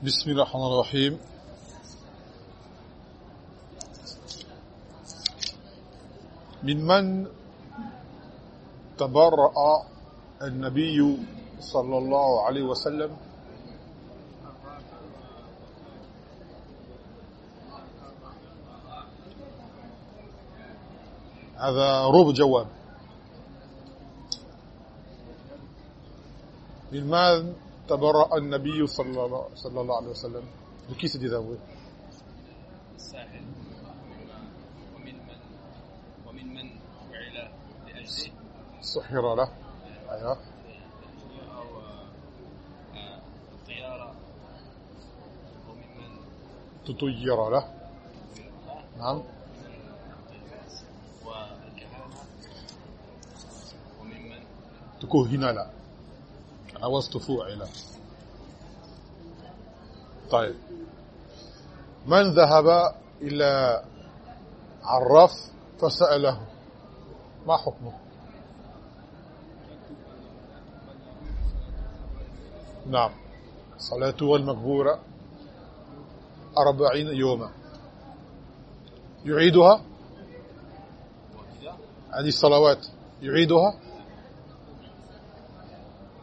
بسم الله الرحمن الرحيم. من من تبرأ النبي صلى الله عليه وسلم؟ هذا ربع جواب. من من تبرأ النبي صلى الله صلى الله عليه وسلم. ومن من se لأجله؟ سحر له. أيوه. تطير له. نعم. تكهن له. عوزت فوعل طيب. من ذهب إلى عراف فسأله ما حكمه؟ نعم. صلاته المقبورة أربعين يوما. يعيدها؟ هذه الصلوات يعيدها؟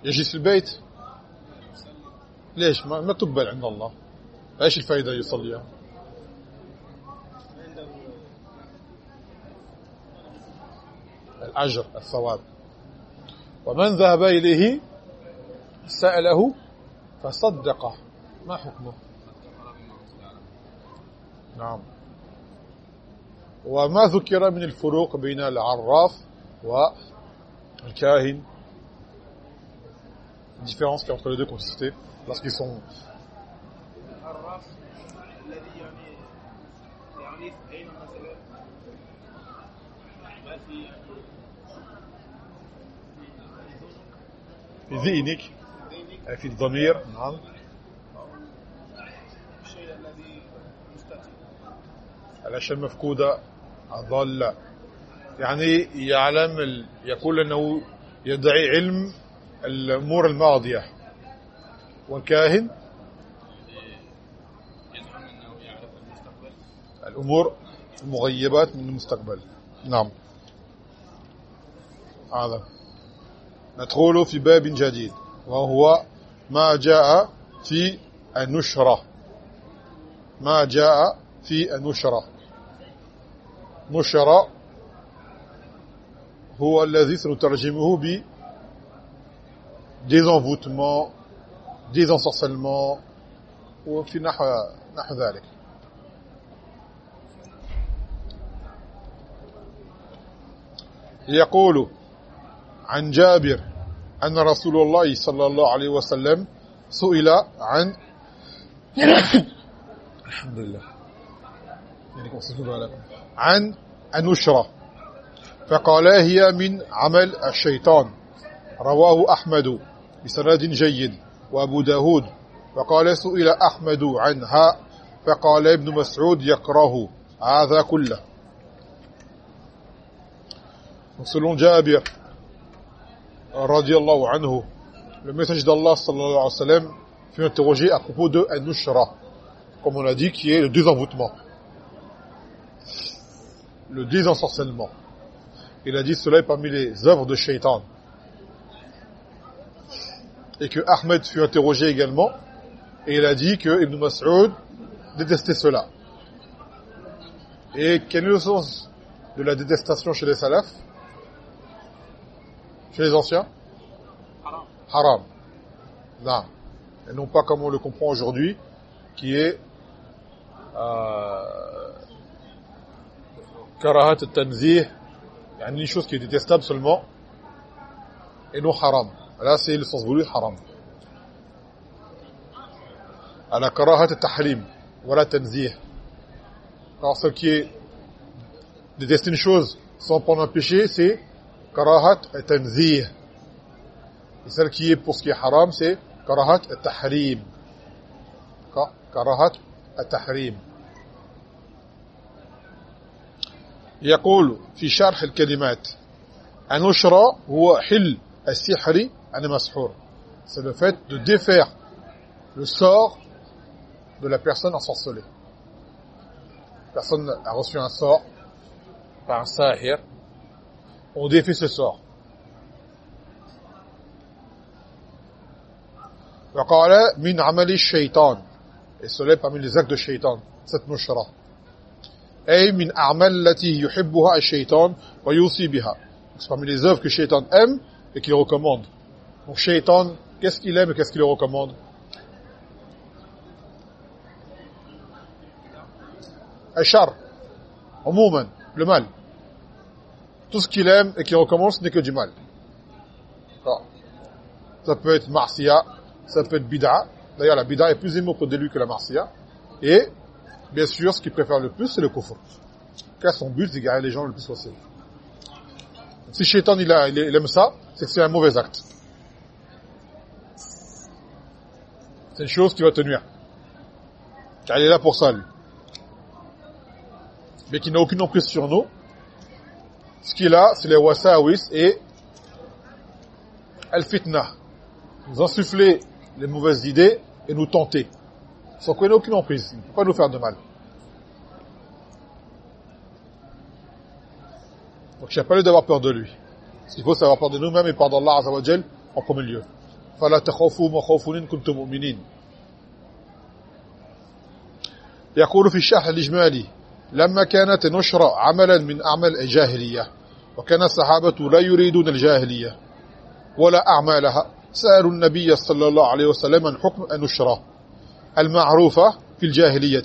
يجلس في البيت. ليش؟ ما, ما تقبل عند الله. إيش الفائده يصليها الأجر الثواب. ومن ذهب إليه سأله فصدقه. ما حكمه؟ نعم. وما ذكر من الفروق بين العراف والكاهن؟ différence qu'il y a entre les deux qu'on citait lorsqu'ils sont الراس الذي يعني يعني اين مثلا ما في في ذهنك ذهنك أي في الضمير نعم الشيء الذي مستتر الأشياء المفقودة أضل يعني يعلم ال... يقول أنه يدعي علم الأمور الماضية. والكاهن الأمور المغيبات من المستقبل. نعم. هذا. ندخل في باب جديد وهو ما جاء في النشرة. ما جاء في النشرة. نشرة هو الذي سنترجمه ب désenvoûtement désensorcellement وفي نحو نحو ذلك يقول عن جابر أن رسول الله صلى الله عليه وسلم سئل عن الحمد لله عن النشرة فقال هي من عمل الشيطان رواه أحمد بسند جيد وأبو داود وقال سئل أحمد عنها فقال ابن مسعود يكره هذا كله. وسلون جابر رضي الله عنه لما سجد الله صلى الله عليه وسلم في انتروجي ا propos de an-nushra. Comme on a dit qui est le désenvoûtement. Le désensorcellement. Il a dit cela est parmi les œuvres de Shaytan et que Ahmed fut interrogé également, et il a dit que Ibn Mas'ud détestait cela. Et quel est le sens de la détestation chez les salafs? Chez les anciens? Haram. Haram. Non. Et non pas comme on le comprend aujourd'hui, qui est euh, karahat al-tanzih, une chose qui est détestable seulement, et non haram. على سيل الصبول حرام. على كراهة التحريم ولا تنزيه. Parce que des destines choses sont pour un c'est كراهه التنزيه celle qui est pour ce qui est haram c'est كراهه التحريم كراهه التحريم يقول في شرح الكلمات ان اشرا هو حل السحري c'est le fait de défaire le sort de la personne ensorcelée. La personne a reçu un sort par un sahir. On défait ce sort. وقال من عمل الشيطان et cela est parmi les actes de shaitan cette nushra أي من أعمال التي يحبها الشيطان ويوصي بها c'est parmi les œuvres que shaitan aime et qu'il recommande donc Shaitan, qu'est-ce qu'il aime et qu'est-ce qu'il recommande? Achar, Omuman, le mal. Tout ce qu'il aime et qu'il recommande, ce n'est que du mal. Ça peut être marcia, ça peut être bid'a. D'ailleurs, la bid'a est plus émoque de lui que la marcia. Et, bien sûr, ce qu'il préfère le plus, c'est le kufr. Car son but, c'est d'égarer les gens le plus possible. Si Shaitan, il aime ça, c'est que c'est un mauvais acte. C'est une chose qui va te nuire. Car il est là pour ça, lui. Mais qui n'a aucune emprise sur nous. Ce qu'il a, c'est les wasawis et al-fitna. Nous insuffler les mauvaises idées et nous tenter. Sans qu'on ait aucune emprise. Il ne peut pas nous faire de mal. Donc il n'y a pas lieu d'avoir peur de lui. Qu'il faut, c'est avoir peur de nous-mêmes et peur d'Allah en premier lieu. فَلَا تَخَوْفُوا مَخَوْفُونٍ كُنْتُمْ مُؤْمِنِينَ. يقول في الشرح الإجمالي لما كانت نشرة عملا من أعمال الجاهلية وكان الصحابة لا يريدون الجاهلية ولا أعمالها سألوا النبي صلى الله عليه وسلم عن حكم النشرة المعروفة في الجاهلية.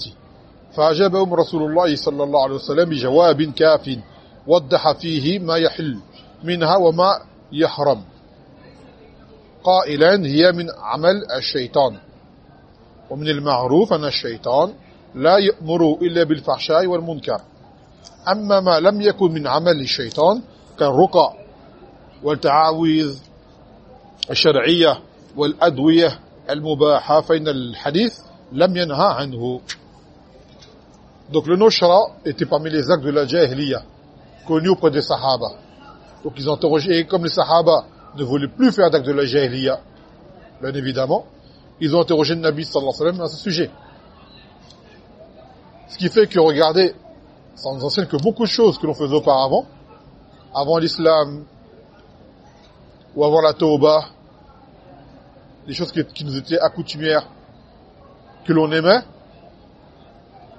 فأجابهم رسول الله صلى الله عليه وسلم بجواب كاف وضح فيه ما يحل منها وما يحرم. قائلا هي من عمل الشيطان. ومن المعروف أن الشيطان لا يأمر إلا بالفحشاء والمنكر. أما ما لم يكن من عمل الشيطان كالرقى والتعاويذ الشرعية والأدوية المباحة فإن الحديث لم ينهى عنه. Donc le noshra était parmi les actes de la jahiliya, connus auprès des sahaba. Donc ils ont interrogé, comme les sahaba ne voulaient plus faire d'actes de la jahiliya, bien évidemment, ils ont interrogé le Nabi sallallahu alayhi wa sallam à ce sujet. Ce qui fait que, regardez, ça nous enseigne que beaucoup de choses que l'on faisait auparavant, avant l'islam, ou avant la tauba, des choses qui, qui nous étaient accoutumières, que l'on aimait,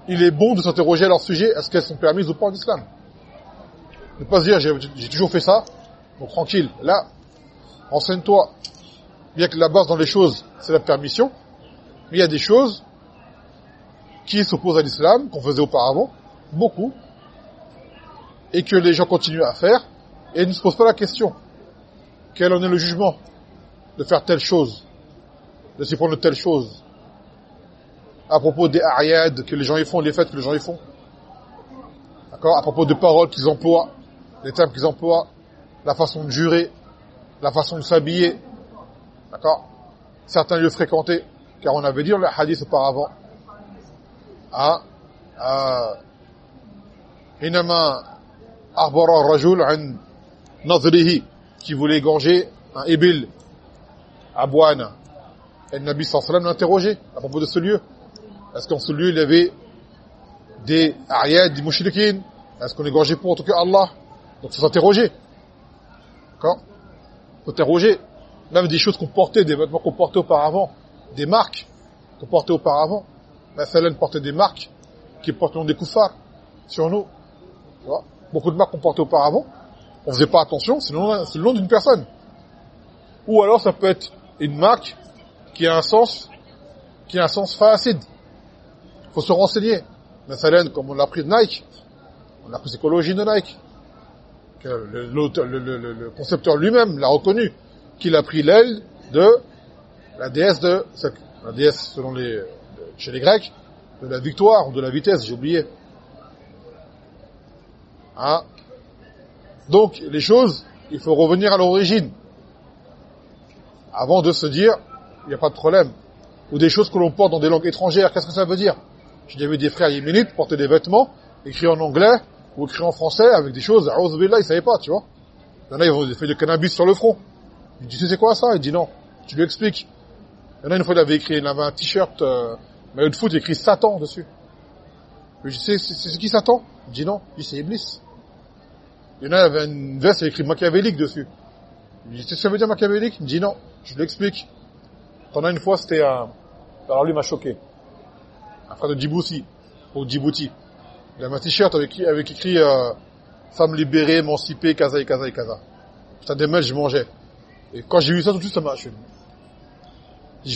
il est bon de s'interroger à leur sujet, est-ce qu'elles sont permises ou pas en islam? Ne pas se dire, j'ai toujours fait ça, donc tranquille. Là, renseigne-toi. Bien que la base dans les choses, c'est la permission, mais il y a des choses qui s'opposent à l'islam, qu'on faisait auparavant, beaucoup, et que les gens continuent à faire, et ne se posent pas la question. Quel en est le jugement de faire telle chose, de s'y prendre telle chose à propos des ariades que les gens y font, les fêtes que les gens y font? D'accord? À propos de paroles qu'ils emploient, les termes qu'ils emploient, la façon de jurer, la façon de s'habiller. D'accord? Certains lieux fréquentés, car on avait dit le hadith auparavant, à Inama arbara rajul an nadrihi qui voulait égorger un ibil à Bouane. Et le Nabi sallallahu alayhi interrogé à propos de ce lieu. Est-ce qu'en ce lieu, il y avait des ariades, des mouchriquines Est-ce qu'on égorgeait pour en tout Allah? Donc il faut s'interroger. D'accord? Il faut s'interroger. Même des choses qu'on portait, des vêtements qu'on portait auparavant, des marques qu'on portait auparavant. Mais celle-là portait des marques qui portent des koufars sur nous. Beaucoup de marques qu'on portait auparavant, on faisait pas attention, c'est le nom d'une personne. Ou alors ça peut être une marque qui a un sens qui a un sens facile faut se renseigner. Mais comme on l'a pris de Nike, on a pris psychologie de Nike, le, le, le, concepteur lui-même l'a reconnu, qu'il a pris l'aile de la déesse de, la déesse selon les, chez les Grecs, de la victoire ou de la vitesse, j'ai oublié. Hein Donc, les choses, il faut revenir à l'origine. Avant de se dire, il n'y a pas de problème. Ou des choses que l'on porte dans des langues étrangères, qu'est-ce que ça veut dire? J'ai déjà vu des frères yéménites porter des vêtements écrits en anglais ou écrits en français avec des choses, billah, ils savaient pas, tu vois. Il y en a, ils fait du cannabis sur le front. Il dit, tu sais quoi ça? Il dit non. Tu lui expliques. Il y en a une fois, il avait écrit, il avait un t-shirt, euh, Mais de foot, il écrit Satan dessus. Je dis, c'est, qui Satan? Il dit non. Je dis, c'est Iblis. Il y en a, il avait une veste, il écrit machiavélique dessus. Je dis, tu sais ce que veut dire machiavélique? Il dit non. Je lui explique. Pendant une fois, c'était un... Alors lui il m'a choqué. Un frère de Djibouti. Au Djibouti. Il avait un t-shirt avec, avec écrit euh, Femme libérée, émancipée, kaza et kaza et kaza. Putain, des mails, je mangeais. Et quand j'ai vu ça, tout de suite, ça m'a. Je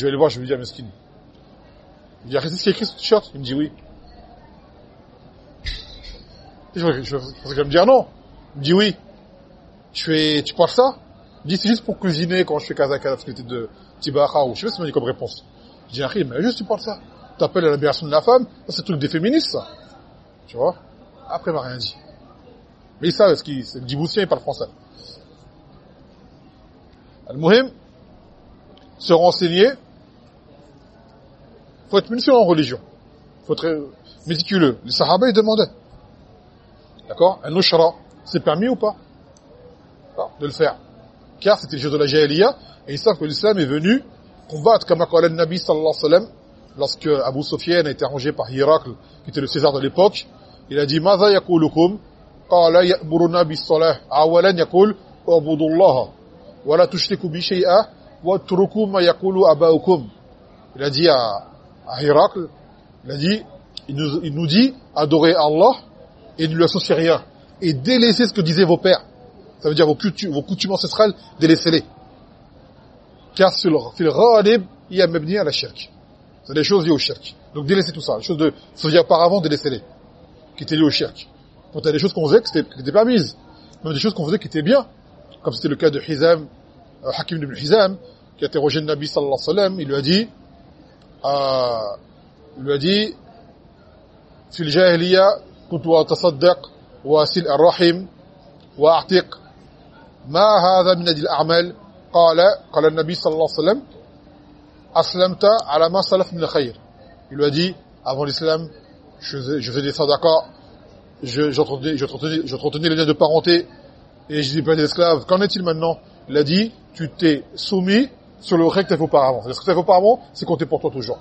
vais aller voir, je vais lui dire, mesquine. Il dit, ah, c'est ce qui est écrit sur le t-shirt? Il me dit oui. Je, je, je me dire non. Il me dit oui. Je fais, tu parles ça? Il dit, c'est juste pour cuisiner quand je fais kaza kaza, parce que c'était de Tibaha ou je sais pas ce qu'il m'a dit comme réponse. Je dis, Harry, mais juste tu parles ça? T'appelles à la libération de la femme, c'est truc des féministes, ça. Tu vois Après, il m'a rien dit. Mais il savent, ce qu'il, c'est le Djiboutien, il parle français. Al-Muhim, se renseigner, faut être minutieux en religion. faut être euh, méticuleux. Les sahaba, ils demandaient. D'accord Un ushra, c'est permis ou pas De le faire. Car c'était le jeu de la jahiliya, et ils savent que l'islam est venu combattre, comme a le Nabi sallallahu alayhi wa lorsque Abu Sufyan a été arrangé par Hiracle, qui était le César de l'époque, il a dit, ماذا يقولكم قال يأمرنا بالصلاة أولا يقول اعبدوا الله ولا تشركوا بي شيئا واتركوا ما يقول أباؤكم il a dit à, à Hiracle, il a dit, il nous, il nous dit, adorez Allah et ne lui associez rien. Et délaissez ce que disaient vos pères. Ça veut dire vos coutumes, vos coutumes ancestrales, délaissez-les. Car sur le fil ghalib, il y a mabni à la shirk. C'est des choses liées au shirk. Donc délaissez tout ça. Les choses de se dire auparavant, délaissez-les. qui étaient liées au shirk. Quand il y a des choses qu'on faisait qui n'étaient pas mises, même des choses qu'on faisait qui étaient bien, comme c'était le cas de Hizam, euh, Hakim ibn Hizam, qui a interrogé le Nabi sallallahu alayhi wa sallam, il lui a dit, euh, il lui a dit, « Fil jahiliya, kuntu wa tasaddaq, wa asil ar-rahim, wa a'tiq, ma hadha min adil a'mal, qala, qala le Nabi sallallahu alayhi wa sallam, aslamta ala ma salaf min khayr. » Il lui a dit, avant l'islam, je faisais, je faisais des sadaqas je j'entretenais j'entretenais j'entretenais les liens de parenté et je dis pas d'esclaves qu'en est-il maintenant il a dit tu t'es soumis sur le recte fait auparavant ce que tu fait auparavant c'est compté pour toi toujours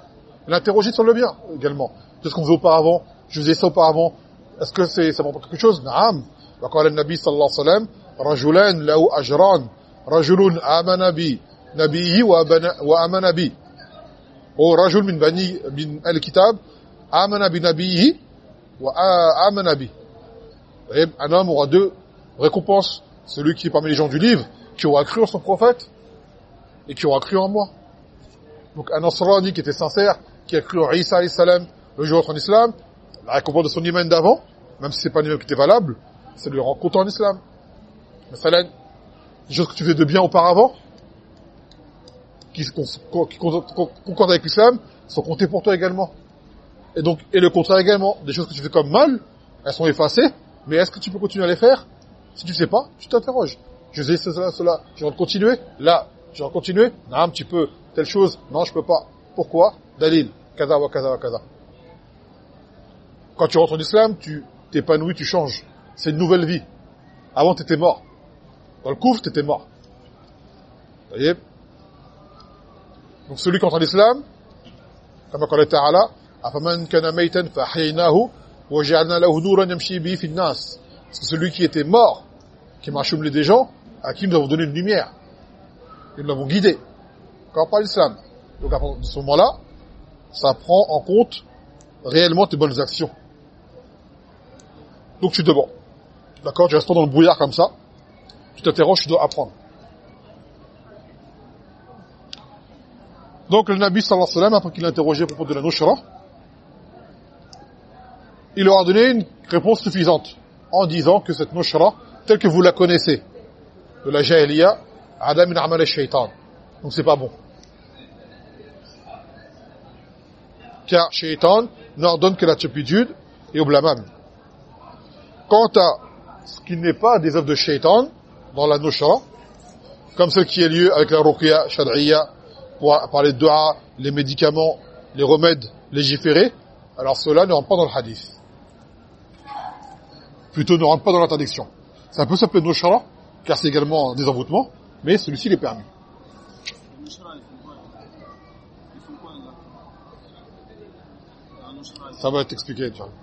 il a interrogé sur le bien également qu'est-ce qu'on faisait auparavant je faisais ça auparavant est-ce que c'est ça m'apporte quelque chose نعم وقال النبي صلى الله عليه وسلم رجلان له أجران رجل آمن بي نبيه وآمن بي هو رجل من بني من الكتاب amana bi nabihi wa ah, amana bi. Un homme aura deux récompenses. Celui qui est parmi les gens du livre qui aura cru en son prophète et qui aura cru en moi. Donc un Ansarani qui était sincère qui a cru en Isa alayhi salam le jour en islam la récompense de son iman d'avant même si c'est pas un iman qui était valable ça lui rend content en islam. Mais ça des choses que tu faisais de bien auparavant qui concordent avec l'islam sont comptées pour toi également. Et donc, et le contraire également, des choses que tu fais comme mal, elles sont effacées, mais est-ce que tu peux continuer à les faire? Si tu ne sais pas, tu t'interroges. Je faisais cela, cela, je vais en continuer, là, je vais en continuer, non, un petit peu, telle chose, non, je peux pas. Pourquoi? Dalil, kaza wa kaza wa kaza. Quand tu rentres en islam, tu t'épanouis, tu changes. C'est une nouvelle vie. Avant, tu étais mort. Dans le couvre, tu étais mort. Voyez? Donc celui qui entre en islam, comme Allah Ta'ala, c'est celui qui était mort, qui marchoumelait des gens, à qui nous avons donné une lumière. Et nous l'avons guidé. Quand par l'islam. Donc à partir de ce moment-là, ça prend en compte réellement tes bonnes actions. Donc tu te demandes. D'accord? Tu restes dans le brouillard comme ça. Tu t'interroges, tu dois apprendre. Donc le Nabi sallallahu alayhi wa sallam, après qu'il a interrogé à propos de la Nushra, il leur a donné une réponse suffisante en disant que cette nushra telle que vous la connaissez de la jahiliya adam min amal shaitan donc c'est pas bon. Car shaitan n'ordonne que la turpitude et au blâmable quant à ce qui n'est pas des œuvres de shaitan dans la nushra comme ce qui a lieu avec la ruqya shad'iyya pour parler de dua les médicaments les remèdes légiférés alors cela ne rentre pas dans le hadith plutôt ne rentre pas dans l'interdiction. Ça peut s'appeler Noshara, car c'est également un désenvoûtement, mais celui-ci il est permis. Ça va être expliqué إن شاء الله.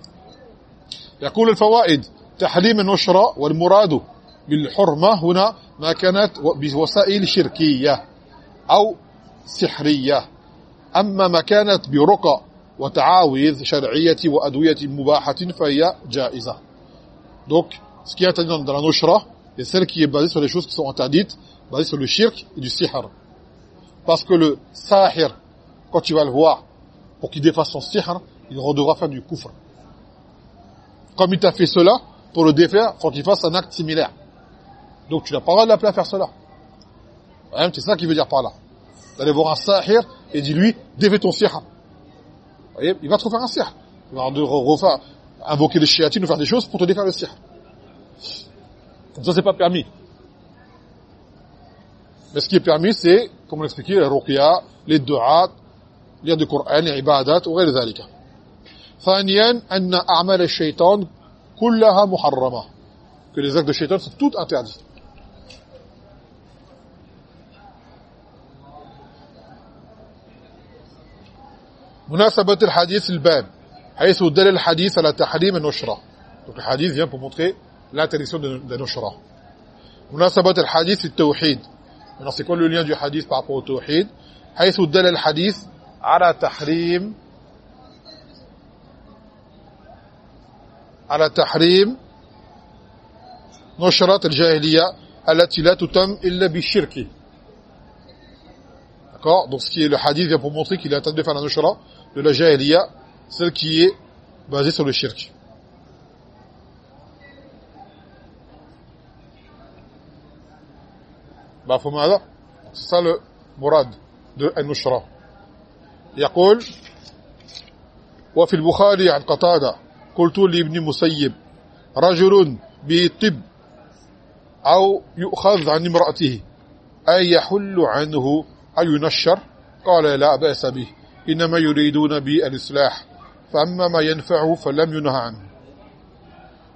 يقول الفوائد تحريم النشرة والمراد بالحرمة هنا ما كانت بوسائل شركية أو سحرية أما ما كانت برقى وتعاوذ شرعية وأدوية مباحة فهي جائزة donc ce qui est interdit dans la nushra est celle qui est basée sur les choses qui sont interdites basée sur le shirk et du sihr. Parce que le sahir quand tu vas le voir pour qu'il défasse son sihr il devra faire du kufr. Comme il t'a fait cela pour le défaire faut qu'il fasse un acte similaire. Donc tu n'as pas le droit de l'appeler à faire cela. Hein, c'est ça qu'il veut dire par là. D'aller voir un sahir et dis-lui défais ton sihr. Vous voyez, il va te refaire un sihr. Il va refaire invoquer les chiatines ou faire des choses pour te défaire le sihr comme ça c'est pas permis mais ce qui est permis c'est comme on l'expliquait la ruqya les du'at lire du Coran les ibadat وغير ذلك ثانيا أن أعمال الشيطان كلها محرمة que les actes de shaitan sont toutes interdits مناسبة الحديث الباب حيث دل الحديث على تحريم النشرة donc le hadith vient pour montrer l'interdiction de, de nushra مناسبة الحديث التوحيد maintenant c'est quoi le lien du hadith par rapport au tawhid حيث دل الحديث على تحريم على تحريم نشرة الجاهلية التي لا تتم إلا بالشرك D'accord Donc ce qui est le hadith vient pour montrer qu'il est interdit de faire la nushra de la jahiliya, celle qui est basée sur le shirk. مفهوم هذا c'est ça le مراد de النشرة يقول وفي البخاري عن قتادة قلت لابن مسيب رجل بطب أو يؤخذ عن امرأته أي يحل عنه أي ينشر قال لا بأس به إنما يريدون الإصلاح فأما ما ينفعه فلم ينهى عنه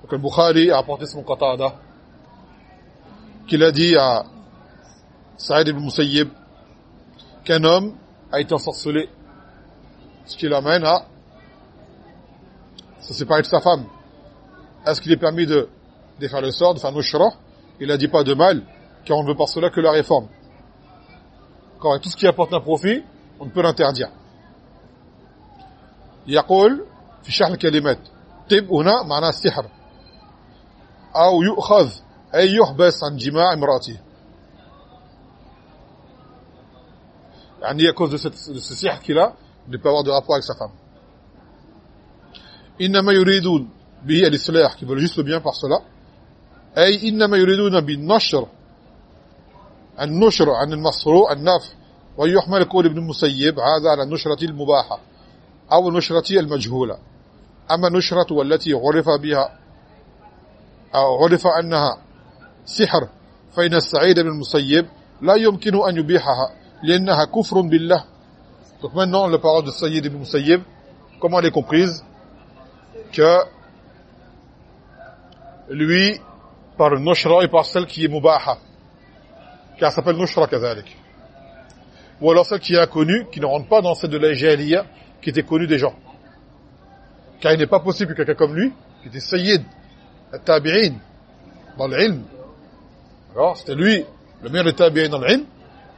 Donc le Bukhari a apporté son qatada qu'il a dit à Saïd ibn Musayyib qu'un homme a été ensorcelé ce qui l'amène à se séparer de sa femme est-ce qu'il est permis de, de faire le sort, de faire nushra il a dit pas de mal car on ne veut par cela que la réforme quand tout ce qui apporte un profit on ne peut l'interdire يقول في شرح الكلمات طب هنا معناه السحر أو يؤخذ أي يحبس عن جماع امرأته. يعني à cause de, cette, de ce sihr qu'il a il ne إنما يريدون به الإصلاح qui veulent juste le bien par أي إنما يريدون بالنشر النشر عن المصروع النفع. ويحمل قول ابن المسيب هذا على النشرة المباحة. أو النشرة المجهولة أما النشرة والتي عرف بها أو عرف أنها سحر فإن السعيد بن المسيب لا يمكن أن يبيحها لأنها كفر بالله Donc maintenant, la parole de Sayyid ibn Musayyib, comment elle est comprise Que lui, par le nushra et par celle qui est mubaha, ça s'appelle nushra kazalik. Ou alors celle qui est inconnue, qui ne rentre pas dans celle de la jahiliya, qui était connue des gens. Car il n'est pas possible que quelqu'un comme lui, qui était Sayyid, al-Tabi'in, dans l'ilm, alors c'était lui, le meilleur des Tabi'in dans l'ilm,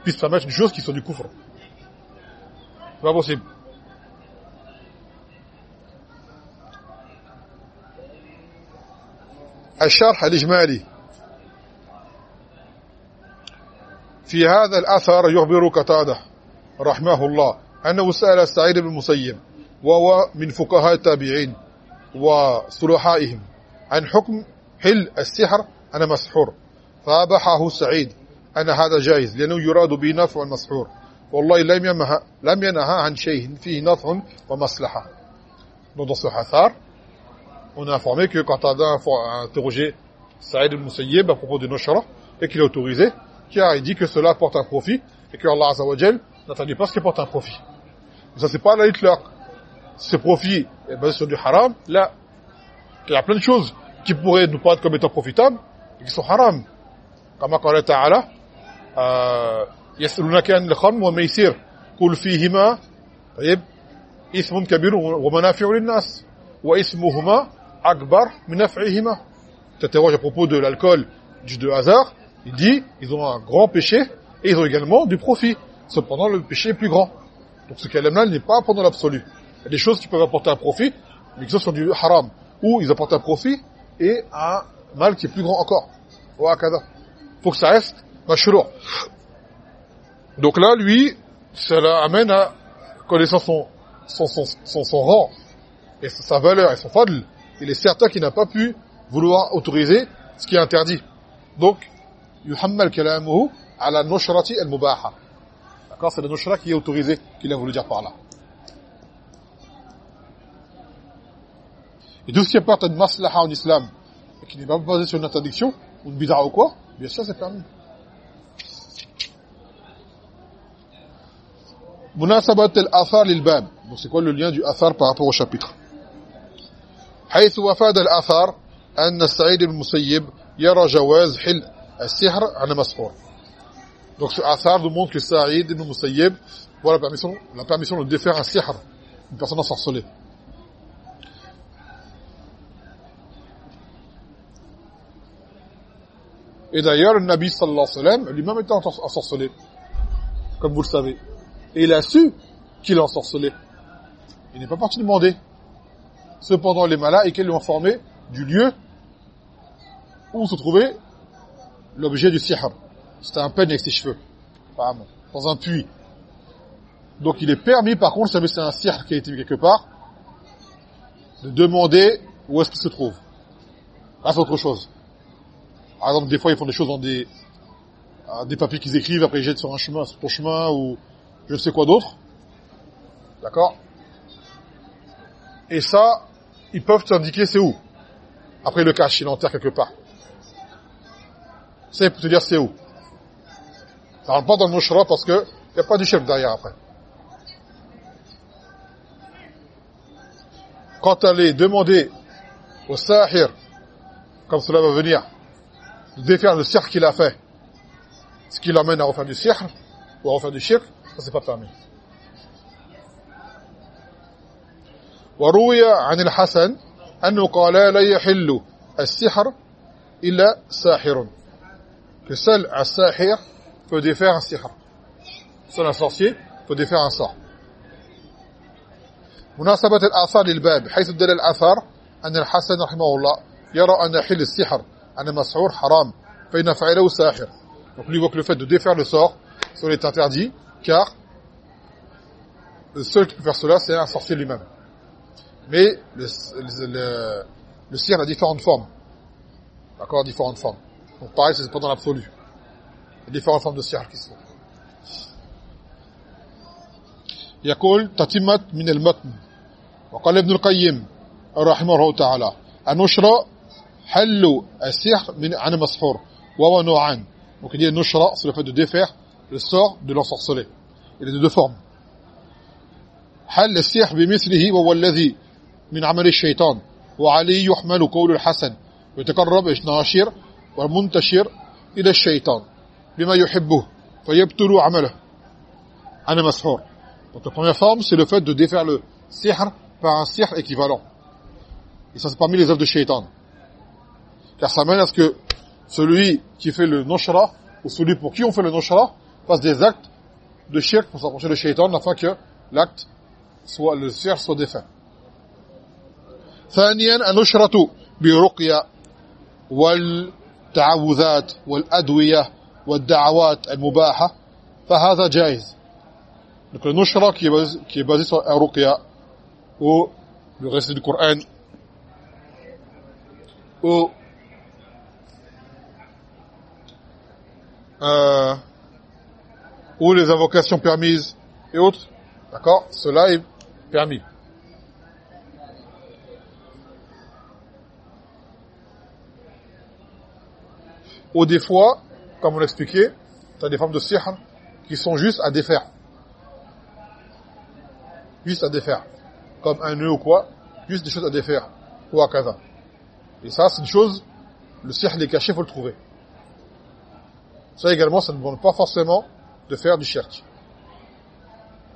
puisse permettre une chose qui soit du kufr. C'est pas possible. الشرح الإجمالي في هذا الأثر يخبر قتادة رحمه الله أنه سأل سعيد بن مسيب وهو من فقهاء التابعين وصلحائهم عن حكم حل السحر أنا مسحور. فأبحه سعيد أن هذا جائز لأنه يراد به نفع المسحور والله لم ينهى لم ينهى عن شيء فيه نفع ومصلحة. نضص حثار on a informé que quand on a interrogé Saïd al-Musayyib à propos d'une autre chara et qu'il a autorisé, qui a dit que cela apporte un profit et que Allah Azza wa Jal n'interdit pas ce qui apporte un profit. Mais ça c'est pas la itlaq. Ce profit est basé sur du haram, là, il y a plein de choses qui pourraient nous paraître comme étant profitables, et qui sont haram. Comme قال تعالى يسألونك عن الخمر والميسير قل فيهما طيب إثم كبير ومنافع للناس وإثمهما أكبر من نفعهما t'interroge à propos de l'alcool du de hasard il dit ils ont un grand péché et ils ont également du profit Cependant, le péché est plus grand. Donc ce qu'elle aime là n'est pas pendant l'absolu. Il y a des choses qui peuvent apporter un profit, mais qui sont du haram. Ou ils apportent un profit et un mal qui est plus grand encore. Il faut que ça reste mashrour. Donc là, lui, ça l'amène à connaissant son, son, son, son, rang et sa valeur et son fadl. Il est certain qu'il n'a pas pu vouloir autoriser ce qui est interdit. Donc, yuhammal kalamuhu ala nushrati al-mubaha. D'accord C'est la nushra qui est autorisée, qu'il a voulu dire par là. Et tout ce qui apporte une maslaha en islam, et qui n'est pas basé sur une interdiction, ou une bid'a ou quoi, bien sûr c'est permis. Munasabat al-athar lil-bab. Donc c'est quoi le lien du athar par rapport au chapitre حيث وفاد الآثار أن السعيد بن المسيب يرى جواز حل السحر على مسحور Donc ce athar nous montre que Saïd ibn Musayyib voit la permission, la permission de défaire un sihr, une personne ensorcelée. Et d'ailleurs, le Nabi sallallahu alayhi wa sallam, lui-même était ensorcelé, comme vous le savez. Et il a su qu'il est ensorcelé. Il n'est pas parti demander. Cependant, les malaïkas lui ont informé du lieu où se trouvait l'objet du sihr. C'était un peigne avec ses cheveux, apparemment, dans un puits. Donc il est permis, par contre, si c'est un sihr qui a été mis quelque part, de demander où est-ce qu'il se trouve. Là, c'est autre chose. Par exemple, des fois, ils font des choses dans des, euh, des papiers qu'ils écrivent, après ils jettent sur un chemin, sur ton chemin, ou je sais quoi d'autre. D'accord? Et ça, ils peuvent t'indiquer c'est où. Après, le cache, il enterre quelque part. Ça, il peut te dire c'est où. Ça rentre pas dans le mouchra parce que il n'y a pas du chef derrière après. Quand aller demander au sahir, comme cela va venir, de défaire le cirque qu'il a fait, ce qui l'amène à refaire du cirque, ou à refaire du shirk, ça c'est pas permis. وروي عن الحسن أنه قال لا يحل السحر إلا ساحر que seul un sahir peut défaire un sihr. Seul un sorcier peut défaire un sort. مناسبة الآثار للباب حيث دل الآثار أن الحسن رحمه الله يرى أن حل السحر عن مسحور حرام فإن فعله ساحر. Donc lui voit que le fait de défaire le sort, cela est interdit, car le seul qui peut faire cela, c'est un sorcier lui-même. Mais le, le, le sihr a différentes formes. D'accord Différentes formes. Donc pareil, c'est pas dans l'absolu. Différentes formes de sihr qui sont. يقول تتمة من المتن. وقال ابن القيم رحمه الله تعالى النشرة حل السحر من عن مسحور وهو نوعان. Donc il dit nushra c'est le fait de défaire le sort de l'ensorcelé. Il est de deux formes. حل السحر بمثله وهو الذي من عمل الشيطان. وعليه يحمل قول الحسن. ويتقرب الناشر والمنتشر إلى الشيطان. بما يحبه فيبطل عمله عن مسحور donc la première forme c'est le fait de défaire le sihr par un sihr équivalent et ça c'est parmi les œuvres de shaitan car ça mène à ce que celui qui fait le noshra ou celui pour qui on fait le noshra fasse des actes de shirk pour s'approcher de shaitan afin que l'acte soit le sihr soit défait ثانيا النشرة برقية والتعوذات والأدوية والدعوات المباحة فهذا جائز donc le nushra qui est basé, qui est basé sur un ruqya ou le récit du Coran ou euh, ou les invocations permises et autres d'accord cela est permis ou des fois comme on l'expliquait tu as des formes de sihr qui sont juste à défaire. Juste à défaire. Comme un nœud ou quoi juste des choses à défaire. Ou à kaza. Et ça c'est une chose le sihr il est caché faut le trouver. Ça également ça ne demande pas forcément de faire du shirk.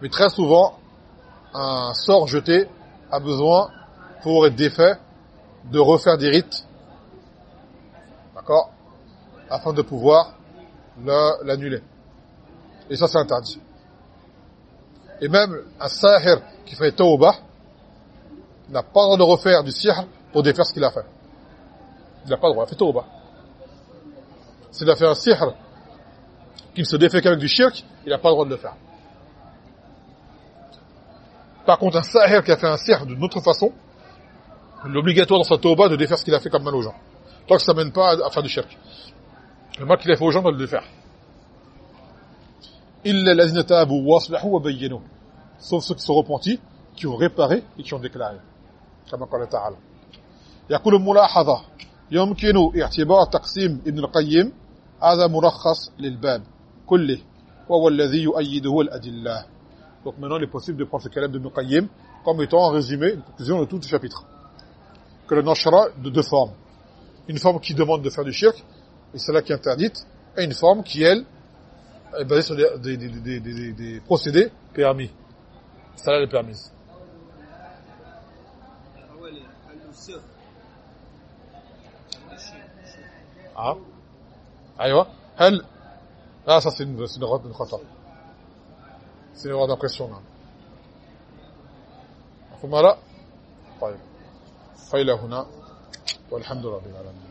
Mais très souvent un sort jeté a besoin, pour être défait, de refaire des rites, d'accord, afin de pouvoir le- l'annuler. Et ça, c'est interdit. Et même un sahir qui fait tawbah n'a pas le droit de refaire du sihr pour défaire ce qu'il a fait. Il n'a pas le droit, il fait tawbah. S'il a fait un sihr qui ne se défait qu'avec du shirk, il n'a pas le droit de le faire. Par contre, un sahir qui a fait un sihr d'une autre façon, l'obligatoire dans sa tawbah de défaire ce qu'il a fait comme mal aux gens. Tant que ça ne mène pas à faire du shirk. Le mal qu'il a fait aux gens, il doit le défaire. إلا الذين تابوا واصلحوا وبينوا sauf ceux qui sont repentis qui ont réparé et qui ont déclaré كما قال تعالى يقول ملاحظة يمكن اعتبار تقسيم ابن القيم هذا مرخص للباب كله وهو الذي يؤيده الأدلة donc maintenant il est possible de prendre ce calame d'Ibn Qayyim comme étant un résumé, une conclusion de tout le chapitre que le nashra de deux formes une forme qui demande de faire du shirk et celle-là qui est interdite et une forme qui elle est basée sur des, des, des, des, des, des procédés permis celle-là elle est permise أولي حل السر الشيء Ah. Aïwa. هل Ah, ça, c'est une, c'est une erreur de khata. C'est une erreur d'impression, là. مفهوم هلا؟ طيب. فإلى هنا والحمد لله رب العالمين